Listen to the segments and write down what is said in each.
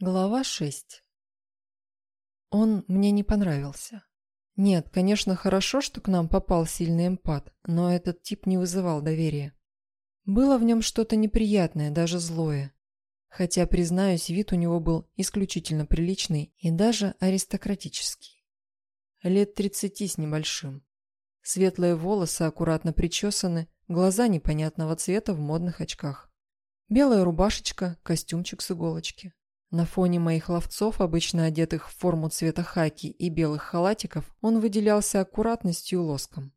Глава 6 Он мне не понравился. Нет, конечно, хорошо, что к нам попал сильный эмпат, но этот тип не вызывал доверия. Было в нем что-то неприятное, даже злое. Хотя, признаюсь, вид у него был исключительно приличный и даже аристократический. Лет тридцати с небольшим. Светлые волосы аккуратно причесаны, глаза непонятного цвета в модных очках. Белая рубашечка, костюмчик с иголочки. На фоне моих ловцов, обычно одетых в форму цвета хаки и белых халатиков, он выделялся аккуратностью и лоском.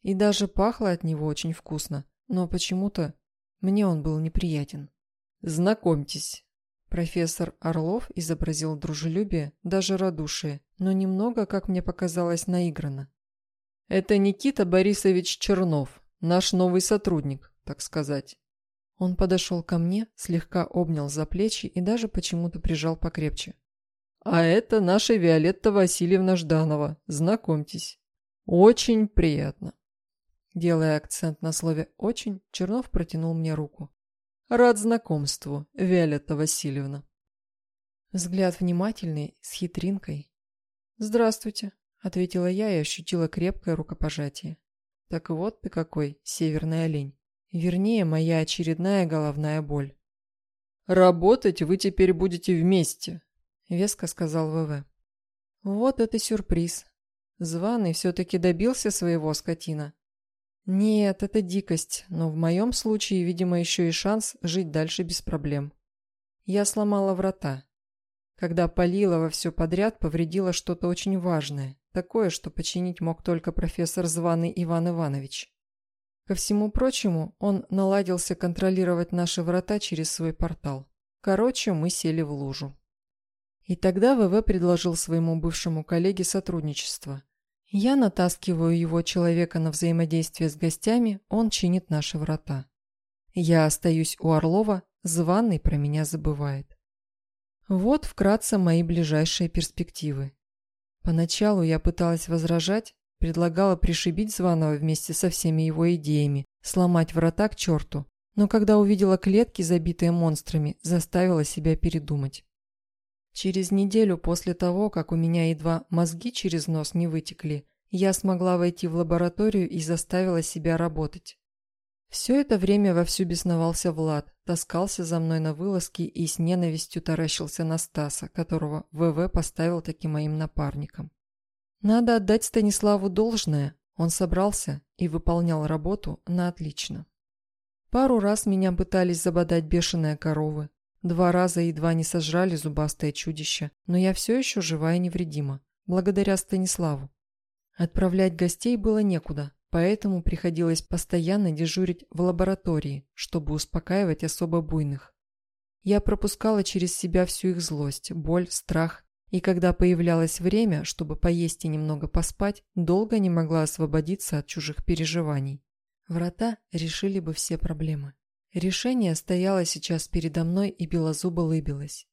И даже пахло от него очень вкусно, но почему-то мне он был неприятен. «Знакомьтесь». Профессор Орлов изобразил дружелюбие, даже радушие, но немного, как мне показалось, наигранно. «Это Никита Борисович Чернов, наш новый сотрудник, так сказать». Он подошел ко мне, слегка обнял за плечи и даже почему-то прижал покрепче. «А это наша Виолетта Васильевна Жданова. Знакомьтесь. Очень приятно». Делая акцент на слове «очень», Чернов протянул мне руку. «Рад знакомству, Виолетта Васильевна». Взгляд внимательный, с хитринкой. «Здравствуйте», — ответила я и ощутила крепкое рукопожатие. «Так вот ты какой, северный олень». Вернее, моя очередная головная боль. «Работать вы теперь будете вместе», — веско сказал ВВ. «Вот это сюрприз. Званый все-таки добился своего скотина. Нет, это дикость, но в моем случае, видимо, еще и шанс жить дальше без проблем. Я сломала врата. Когда полила во все подряд, повредила что-то очень важное, такое, что починить мог только профессор Званый Иван Иванович. Ко всему прочему, он наладился контролировать наши врата через свой портал. Короче, мы сели в лужу. И тогда ВВ предложил своему бывшему коллеге сотрудничество. Я натаскиваю его человека на взаимодействие с гостями, он чинит наши врата. Я остаюсь у Орлова, званый про меня забывает. Вот вкратце мои ближайшие перспективы. Поначалу я пыталась возражать, Предлагала пришибить Званого вместе со всеми его идеями, сломать врата к черту, но когда увидела клетки, забитые монстрами, заставила себя передумать. Через неделю после того, как у меня едва мозги через нос не вытекли, я смогла войти в лабораторию и заставила себя работать. Все это время вовсю бесновался Влад, таскался за мной на вылазки и с ненавистью таращился на Стаса, которого ВВ поставил таким моим напарником. Надо отдать Станиславу должное. Он собрался и выполнял работу на отлично. Пару раз меня пытались забодать бешеные коровы. Два раза едва не сожрали зубастое чудище, но я все еще жива и невредима, благодаря Станиславу. Отправлять гостей было некуда, поэтому приходилось постоянно дежурить в лаборатории, чтобы успокаивать особо буйных. Я пропускала через себя всю их злость, боль, страх и когда появлялось время, чтобы поесть и немного поспать, долго не могла освободиться от чужих переживаний. Врата решили бы все проблемы. Решение стояло сейчас передо мной и белозубо лыбилось.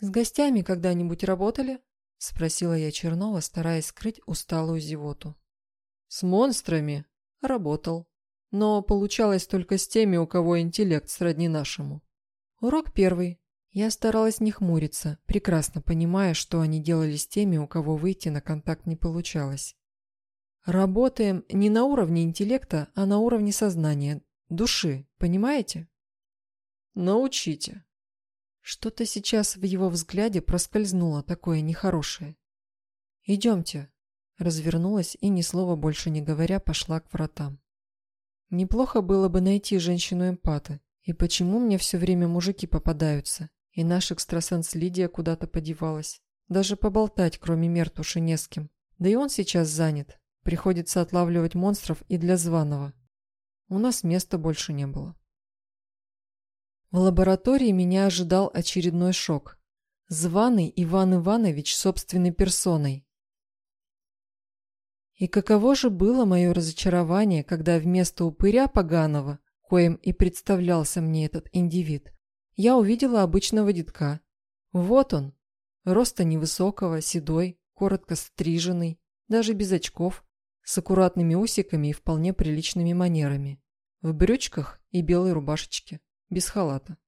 «С гостями когда-нибудь работали?» – спросила я Чернова, стараясь скрыть усталую зевоту. «С монстрами?» – работал. Но получалось только с теми, у кого интеллект сродни нашему. Урок первый. Я старалась не хмуриться, прекрасно понимая, что они делали с теми, у кого выйти на контакт не получалось. Работаем не на уровне интеллекта, а на уровне сознания, души, понимаете? Научите. Что-то сейчас в его взгляде проскользнуло такое нехорошее. Идемте. Развернулась и, ни слова больше не говоря, пошла к вратам. Неплохо было бы найти женщину-эмпата. И почему мне все время мужики попадаются? И наш экстрасенс Лидия куда-то подевалась. Даже поболтать, кроме Мертуши, не с кем. Да и он сейчас занят. Приходится отлавливать монстров и для званого. У нас места больше не было. В лаборатории меня ожидал очередной шок. Званый Иван Иванович собственной персоной. И каково же было мое разочарование, когда вместо упыря поганого, коим и представлялся мне этот индивид, я увидела обычного детка. Вот он, роста невысокого, седой, коротко стриженный, даже без очков, с аккуратными усиками и вполне приличными манерами, в брючках и белой рубашечке, без халата.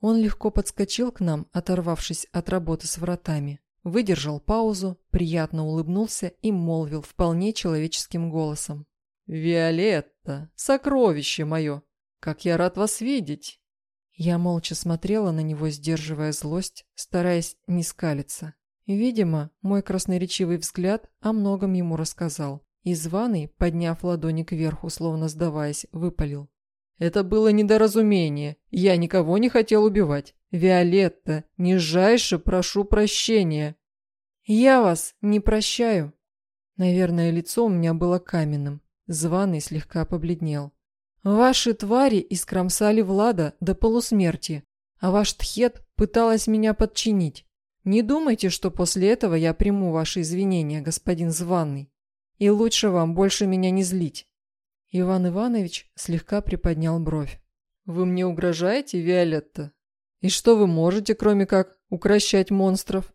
Он легко подскочил к нам, оторвавшись от работы с вратами, выдержал паузу, приятно улыбнулся и молвил вполне человеческим голосом. «Виолетта, сокровище мое! Как я рад вас видеть!» Я молча смотрела на него, сдерживая злость, стараясь не скалиться. Видимо, мой красноречивый взгляд о многом ему рассказал. И званый, подняв ладони кверху, словно сдаваясь, выпалил. Это было недоразумение. Я никого не хотел убивать. Виолетта, нижайше прошу прощения. Я вас не прощаю. Наверное, лицо у меня было каменным. Званый слегка побледнел. Ваши твари искромсали Влада до полусмерти, а ваш тхет пыталась меня подчинить. Не думайте, что после этого я приму ваши извинения, господин Званный. И лучше вам больше меня не злить. Иван Иванович слегка приподнял бровь. «Вы мне угрожаете, Виолетта? И что вы можете, кроме как укращать монстров?»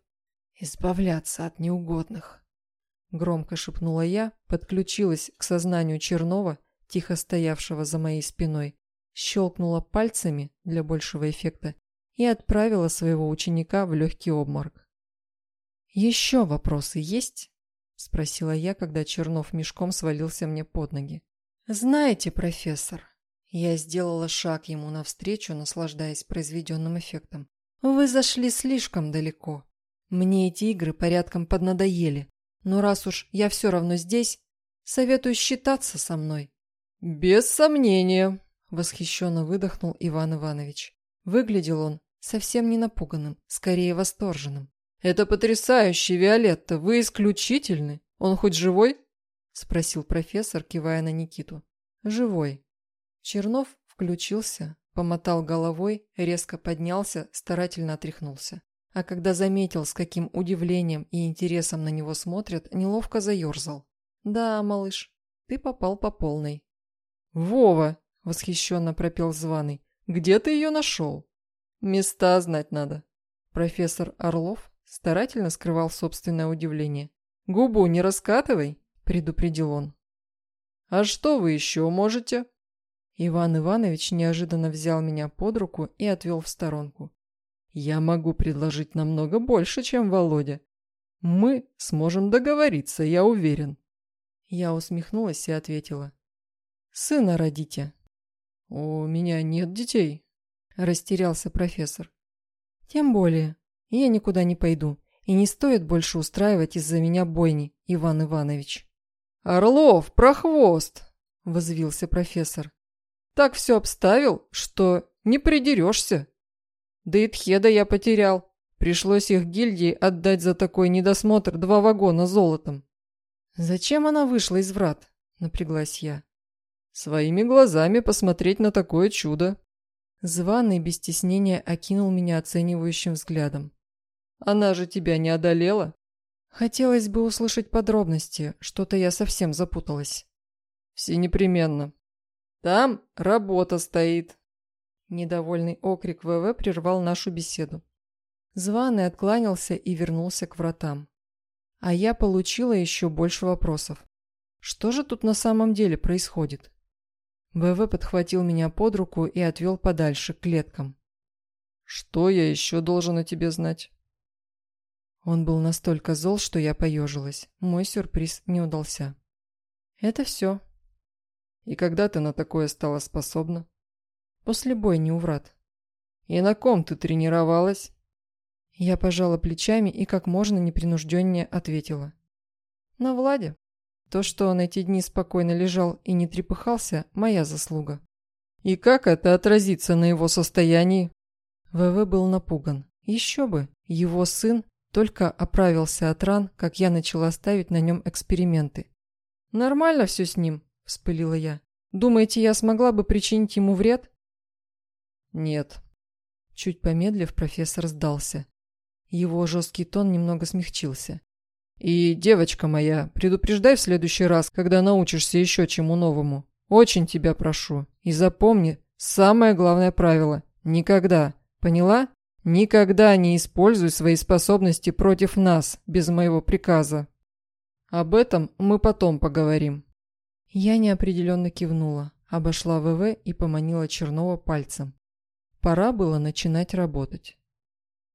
«Избавляться от неугодных», — громко шепнула я, подключилась к сознанию Чернова, тихо стоявшего за моей спиной, щелкнула пальцами для большего эффекта и отправила своего ученика в легкий обморок. «Еще вопросы есть?» — спросила я, когда Чернов мешком свалился мне под ноги. «Знаете, профессор...» Я сделала шаг ему навстречу, наслаждаясь произведенным эффектом. «Вы зашли слишком далеко. Мне эти игры порядком поднадоели. Но раз уж я все равно здесь, советую считаться со мной». «Без сомнения», — восхищенно выдохнул Иван Иванович. Выглядел он совсем не напуганным, скорее восторженным. «Это потрясающе, Виолетта, вы исключительны. Он хоть живой?» — спросил профессор, кивая на Никиту. «Живой». Чернов включился, помотал головой, резко поднялся, старательно отряхнулся. А когда заметил, с каким удивлением и интересом на него смотрят, неловко заерзал. «Да, малыш, ты попал по полной». «Вова!» — восхищенно пропел званый. «Где ты ее нашел?» «Места знать надо». Профессор Орлов старательно скрывал собственное удивление. «Губу не раскатывай!» предупредил он. «А что вы еще можете?» Иван Иванович неожиданно взял меня под руку и отвел в сторонку. «Я могу предложить намного больше, чем Володя. Мы сможем договориться, я уверен». Я усмехнулась и ответила. «Сына родите». «У меня нет детей», – растерялся профессор. «Тем более. Я никуда не пойду, и не стоит больше устраивать из-за меня бойни, Иван Иванович». «Орлов, прохвост!» – возвился профессор. «Так все обставил, что не придерешься. Да и Тхеда я потерял. Пришлось их гильдии отдать за такой недосмотр два вагона золотом». «Зачем она вышла из врат?» – напряглась я. «Своими глазами посмотреть на такое чудо». Званый без стеснения окинул меня оценивающим взглядом. «Она же тебя не одолела?» Хотелось бы услышать подробности, что-то я совсем запуталась. Все непременно. Там работа стоит. Недовольный окрик ВВ прервал нашу беседу. Званый откланялся и вернулся к вратам. А я получила еще больше вопросов. Что же тут на самом деле происходит? ВВ подхватил меня под руку и отвел подальше, к клеткам. «Что я еще должен о тебе знать?» Он был настолько зол, что я поежилась. Мой сюрприз не удался. Это все. И когда ты на такое стала способна? После бойни у врат. И на ком ты тренировалась? Я пожала плечами и как можно непринужденнее ответила. На Владе. То, что он эти дни спокойно лежал и не трепыхался, моя заслуга. И как это отразится на его состоянии? ВВ был напуган. Еще бы, его сын только оправился от ран, как я начала ставить на нем эксперименты. «Нормально все с ним», – вспылила я. «Думаете, я смогла бы причинить ему вред?» «Нет». Чуть помедлив, профессор сдался. Его жесткий тон немного смягчился. «И, девочка моя, предупреждай в следующий раз, когда научишься еще чему новому. Очень тебя прошу. И запомни, самое главное правило – никогда. Поняла?» Никогда не используй свои способности против нас без моего приказа. Об этом мы потом поговорим. Я неопределенно кивнула, обошла ВВ и поманила Чернова пальцем. пора было начинать работать.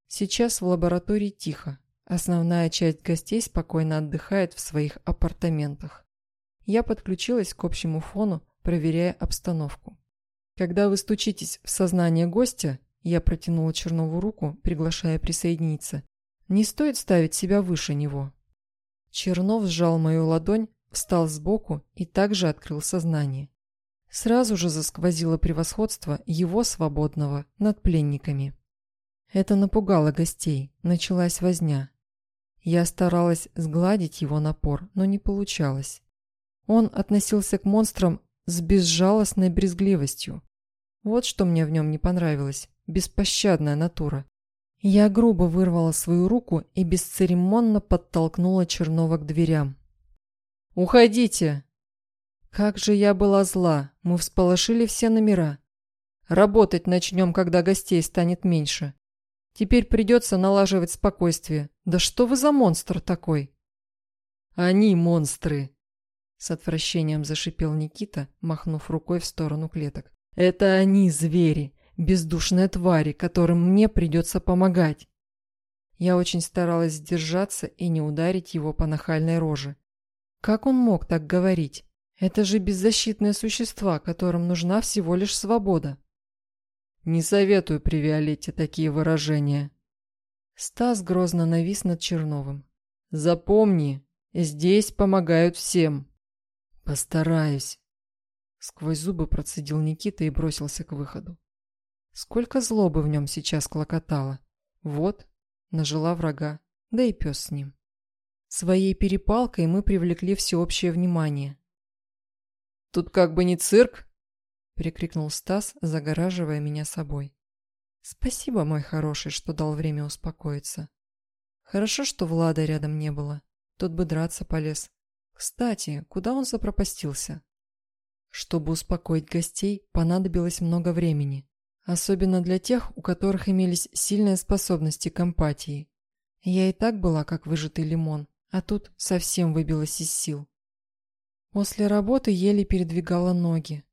Сейчас в лаборатории тихо. Основная часть гостей спокойно отдыхает в своих апартаментах. Я подключилась к общему фону, проверяя обстановку. Когда вы стучитесь в сознание гостя, я протянула Чернову руку, приглашая присоединиться, не стоит ставить себя выше него. Чернов сжал мою ладонь, встал сбоку и также открыл сознание. Сразу же засквозило превосходство его свободного над пленниками. Это напугало гостей, началась возня. Я старалась сгладить его напор, но не получалось. Он относился к монстрам с безжалостной брезгливостью. Вот что мне в нем не понравилось – беспощадная натура. Я грубо вырвала свою руку и бесцеремонно подтолкнула Чернова к дверям. «Уходите!» Как же я была зла, мы всполошили все номера. Работать начнем, когда гостей станет меньше. Теперь придется налаживать спокойствие. Да что вы за монстр такой? Они монстры. С отвращением зашипел Никита, махнув рукой в сторону клеток. Это они звери, бездушные твари, которым мне придется помогать. Я очень старалась сдержаться и не ударить его по нахальной роже. Как он мог так говорить? Это же беззащитные существа, которым нужна всего лишь свобода. Не советую при Виолетте такие выражения. Стас грозно навис над Черновым. Запомни, здесь помогают всем. Постараюсь. Сквозь зубы процедил Никита и бросился к выходу. Сколько злобы в нем сейчас клокотало. Вот, нажила врага, да и пес с ним. Своей перепалкой мы привлекли всеобщее внимание. Тут как бы не цирк!» — прикрикнул Стас, загораживая меня собой. «Спасибо, мой хороший, что дал время успокоиться. Хорошо, что Влада рядом не было. Тот бы драться полез. Кстати, куда он запропастился?» Чтобы успокоить гостей, понадобилось много времени. Особенно для тех, у которых имелись сильные способности к эмпатии. Я и так была как выжатый лимон, а тут совсем выбилась из сил. После работы еле передвигала ноги.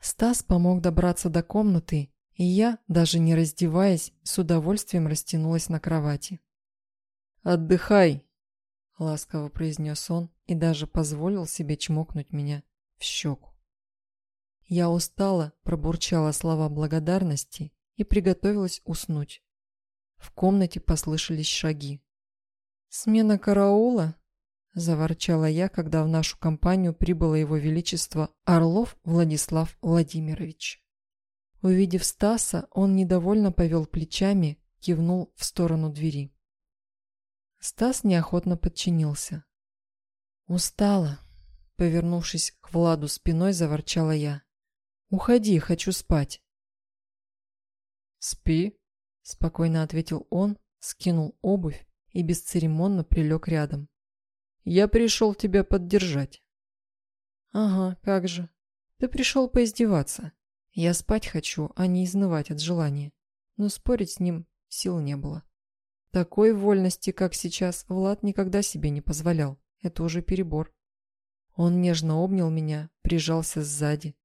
Стас помог добраться до комнаты, и я, даже не раздеваясь, с удовольствием растянулась на кровати. «Отдыхай!» — ласково произнес он и даже позволил себе чмокнуть меня в щеку. Я устала, пробурчала слова благодарности и приготовилась уснуть. В комнате послышались шаги. «Смена караула?» – заворчала я, когда в нашу компанию прибыло его величество Орлов Владислав Владимирович. Увидев Стаса, он недовольно повел плечами, кивнул в сторону двери. Стас неохотно подчинился. «Устала», – повернувшись к Владу спиной, заворчала я. «Уходи, хочу спать». «Спи», – спокойно ответил он, скинул обувь и бесцеремонно прилег рядом. Я пришел тебя поддержать. Ага, как же. Ты пришел поиздеваться. Я спать хочу, а не изнывать от желания. Но спорить с ним сил не было. Такой вольности, как сейчас, Влад никогда себе не позволял. Это уже перебор. Он нежно обнял меня, прижался сзади.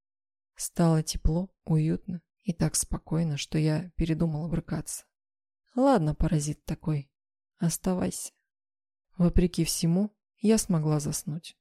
Стало тепло, уютно и так спокойно, что я передумала брыкаться. Ладно, паразит такой, оставайся. Вопреки всему, я смогла заснуть.